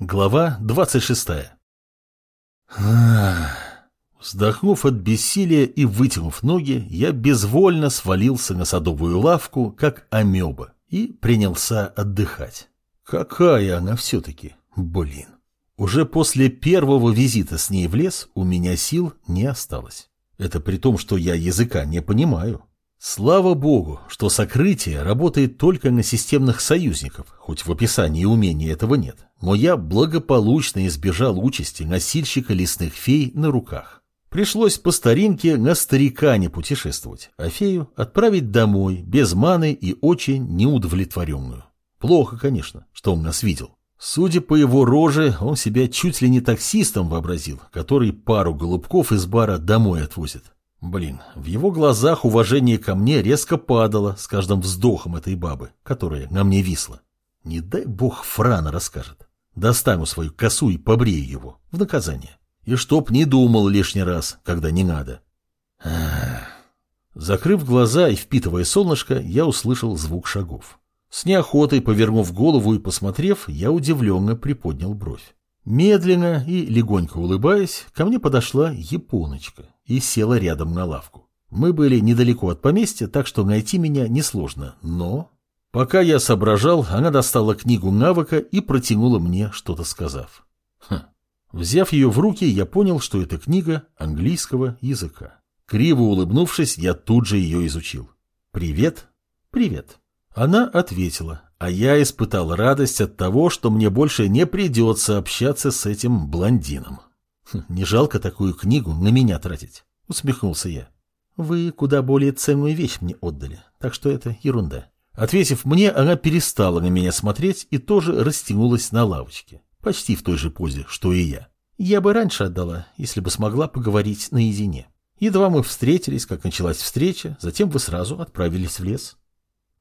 Глава 26 Вздохнув от бессилия и вытянув ноги, я безвольно свалился на садовую лавку, как амеба, и принялся отдыхать. Какая она все-таки, блин. Уже после первого визита с ней в лес у меня сил не осталось. Это при том, что я языка не понимаю. Слава богу, что сокрытие работает только на системных союзников, хоть в описании умения этого нет. Но я благополучно избежал участи носильщика лесных фей на руках. Пришлось по старинке на старика не путешествовать, а фею отправить домой, без маны и очень неудовлетворенную. Плохо, конечно, что он нас видел. Судя по его роже, он себя чуть ли не таксистом вообразил, который пару голубков из бара домой отвозит. Блин, в его глазах уважение ко мне резко падало с каждым вздохом этой бабы, которая на мне висла. Не дай бог Франа расскажет. Достану свою косу и побрею его в наказание. И чтоб не думал лишний раз, когда не надо. Закрыв глаза и впитывая солнышко, я услышал звук шагов. С неохотой, повернув голову и посмотрев, я удивленно приподнял бровь. Медленно и легонько улыбаясь, ко мне подошла японочка и села рядом на лавку. Мы были недалеко от поместья, так что найти меня несложно, но... Пока я соображал, она достала книгу навыка и протянула мне, что-то сказав. Хм. Взяв ее в руки, я понял, что это книга английского языка. Криво улыбнувшись, я тут же ее изучил. «Привет?» «Привет». Она ответила, а я испытал радость от того, что мне больше не придется общаться с этим блондином. Хм, не жалко такую книгу на меня тратить, усмехнулся я. Вы куда более ценную вещь мне отдали, так что это ерунда. Ответив мне, она перестала на меня смотреть и тоже растянулась на лавочке, почти в той же позе, что и я. Я бы раньше отдала, если бы смогла поговорить наедине. Едва мы встретились, как началась встреча, затем вы сразу отправились в лес.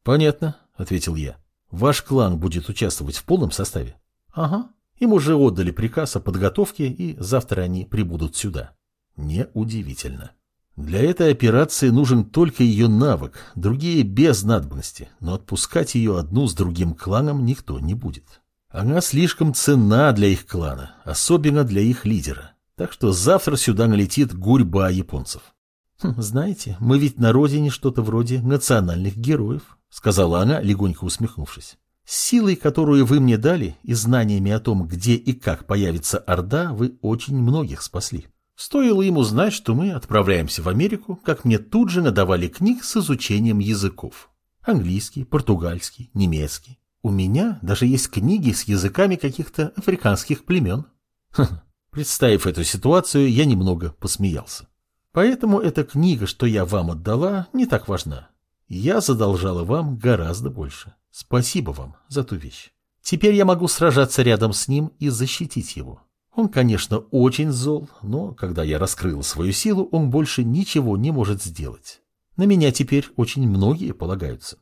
Понятно, ответил я. Ваш клан будет участвовать в полном составе? Ага. Им уже отдали приказ о подготовке, и завтра они прибудут сюда. Неудивительно. Для этой операции нужен только ее навык, другие без надобности, но отпускать ее одну с другим кланом никто не будет. Она слишком ценна для их клана, особенно для их лидера. Так что завтра сюда налетит гурьба японцев. Хм, знаете, мы ведь на родине что-то вроде национальных героев. — сказала она, легонько усмехнувшись. «С силой, которую вы мне дали, и знаниями о том, где и как появится Орда, вы очень многих спасли. Стоило ему знать, что мы отправляемся в Америку, как мне тут же надавали книг с изучением языков. Английский, португальский, немецкий. У меня даже есть книги с языками каких-то африканских племен». Представив эту ситуацию, я немного посмеялся. Поэтому эта книга, что я вам отдала, не так важна. Я задолжала вам гораздо больше. Спасибо вам за ту вещь. Теперь я могу сражаться рядом с ним и защитить его. Он, конечно, очень зол, но когда я раскрыла свою силу, он больше ничего не может сделать. На меня теперь очень многие полагаются.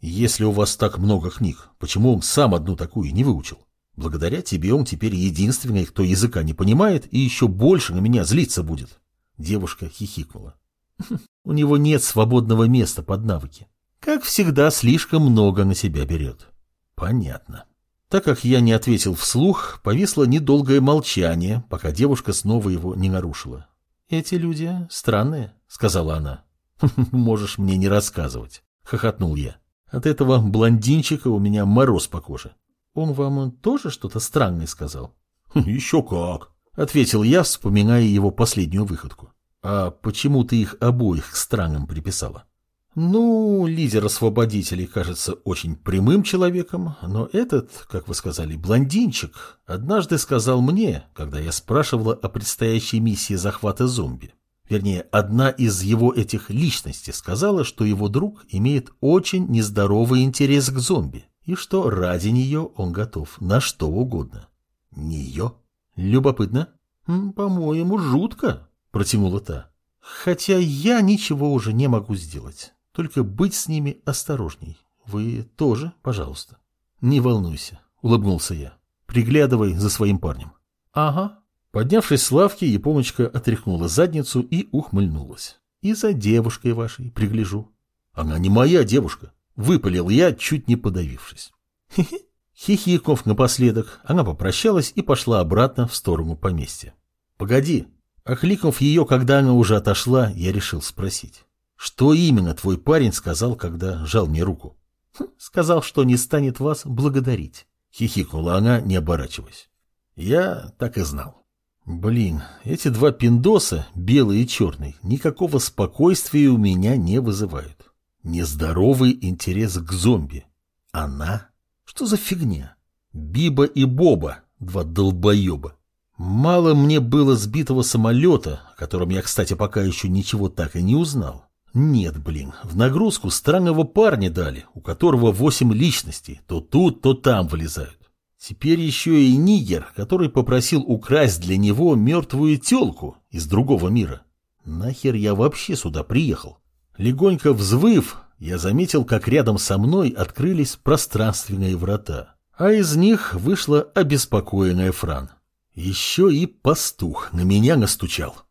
Если у вас так много книг, почему он сам одну такую не выучил? Благодаря тебе он теперь единственный, кто языка не понимает и еще больше на меня злиться будет. Девушка хихикнула. У него нет свободного места под навыки. Как всегда, слишком много на себя берет. Понятно. Так как я не ответил вслух, повисло недолгое молчание, пока девушка снова его не нарушила. «Эти люди странные», — сказала она. «Можешь мне не рассказывать», — хохотнул я. «От этого блондинчика у меня мороз по коже». «Он вам тоже что-то странное сказал?» «Еще как», — ответил я, вспоминая его последнюю выходку. А почему ты их обоих к странам приписала? Ну, лидер освободителей кажется очень прямым человеком, но этот, как вы сказали, блондинчик, однажды сказал мне, когда я спрашивала о предстоящей миссии захвата зомби. Вернее, одна из его этих личностей сказала, что его друг имеет очень нездоровый интерес к зомби, и что ради нее он готов на что угодно. Нее? Любопытно? По-моему, жутко. — протянула та. «Хотя я ничего уже не могу сделать. Только быть с ними осторожней. Вы тоже, пожалуйста». «Не волнуйся», — улыбнулся я. «Приглядывай за своим парнем». «Ага». Поднявшись с лавки, японочка отряхнула задницу и ухмыльнулась. «И за девушкой вашей пригляжу». «Она не моя девушка», — выпалил я, чуть не подавившись. «Хе-хе», — Хихикнув напоследок, она попрощалась и пошла обратно в сторону поместья. «Погоди!» Окликнув ее, когда она уже отошла, я решил спросить. «Что именно твой парень сказал, когда жал мне руку?» хм, «Сказал, что не станет вас благодарить», — хихикнула она, не оборачиваясь. Я так и знал. Блин, эти два пиндоса, белый и черный, никакого спокойствия у меня не вызывают. Нездоровый интерес к зомби. Она? Что за фигня? Биба и Боба, два долбоеба. Мало мне было сбитого самолета, о котором я, кстати, пока еще ничего так и не узнал. Нет, блин, в нагрузку странного парня дали, у которого восемь личностей, то тут, то там вылезают. Теперь еще и нигер, который попросил украсть для него мертвую телку из другого мира. Нахер я вообще сюда приехал? Легонько взвыв, я заметил, как рядом со мной открылись пространственные врата, а из них вышла обеспокоенная Фран. Еще и пастух на меня настучал.